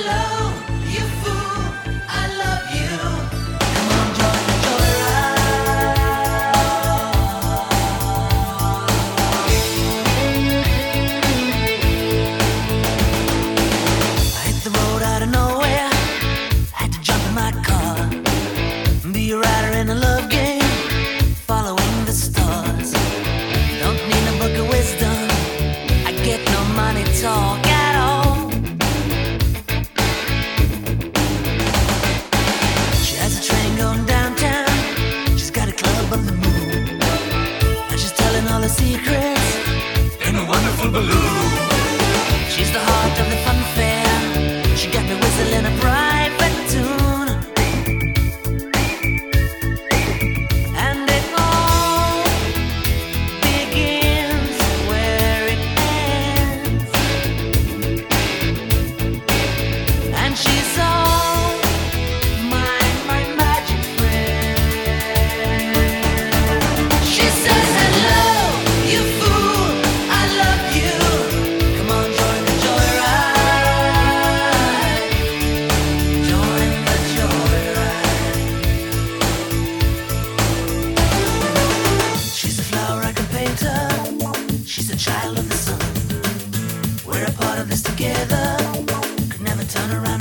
love. never knew. I'm just telling all the secrets. We're a part of this together. Could never turn around.